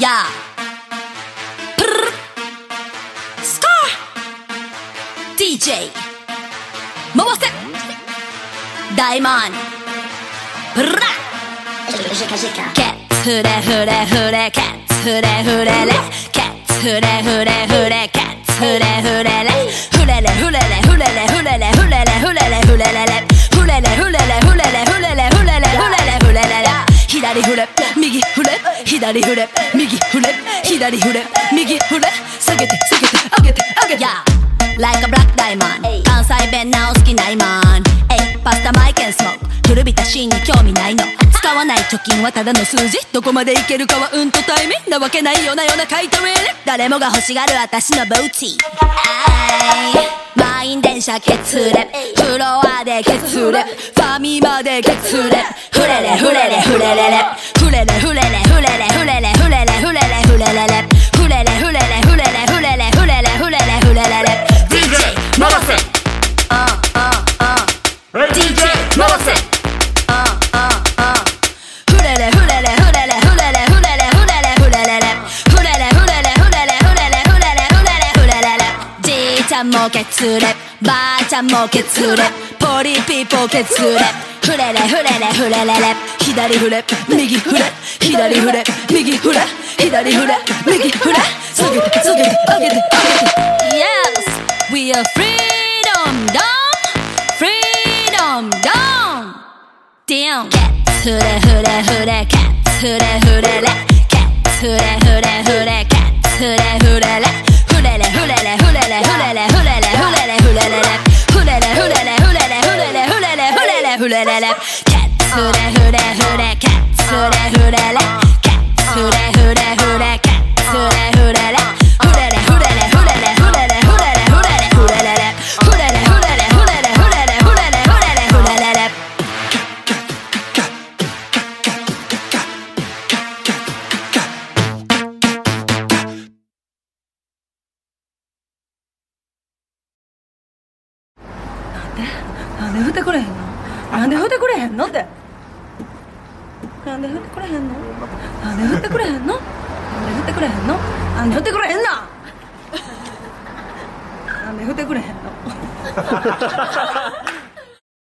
や。プル。ルスカー。DJ 回せ。大マンプル。ラケツフレフレフレケツフレフレレ。ケツフレフレフレケツフレフレレ。右フレ左フレ右フレ左フレ右フレ下げて下げて上げて上げて。Like a black diamond. 関西弁なお好きなイマンパスタマイケンスモーク古びたシーンに興味ないの。使わない貯金はただの数字。どこまでいけるかはうんとタイミンなわけないよなよな書いてみる誰もが欲しがる私のブーティー。満員電車ケツレ。フロアでケツレ。ファミマでケツレ。フレレフレレフレレレフレレフレレフレレフレレフレレフレレフレレレフレレフレレフレレフレレフレレフレレフレレレ DJ 回せあああ DJ 回せあああフレレフレレフレレフレレフレレフレレフレレレフレレフレレフレレフレレフレレフレレフレレレじいちゃんもケツレばあちゃんもケツレポリピポケツレフレレフレレフレレレ左フレ右フレ左フレ右フレ左フレ右フレ下げて下げて上げて上げて Yes we are freedom down freedom down down ケツフレフレフレケツフレフレレケツフレフレフレケツフレフレレフレレフレレレレレケツフレフレフレケツフレフレレケツフレフレフレケツフレフレレフレレフレレフレレフレレフレレフレレフレレレフレレフレレフレレフレレフレレフレレフレレレなんで振ってくれへんのなんで振ってくれへんのって。なんで振ってくれへんの？なんで振ってくれへんの？なんで振ってくれへんの？なんで振ってくれへんのなんで振ってくれへんの？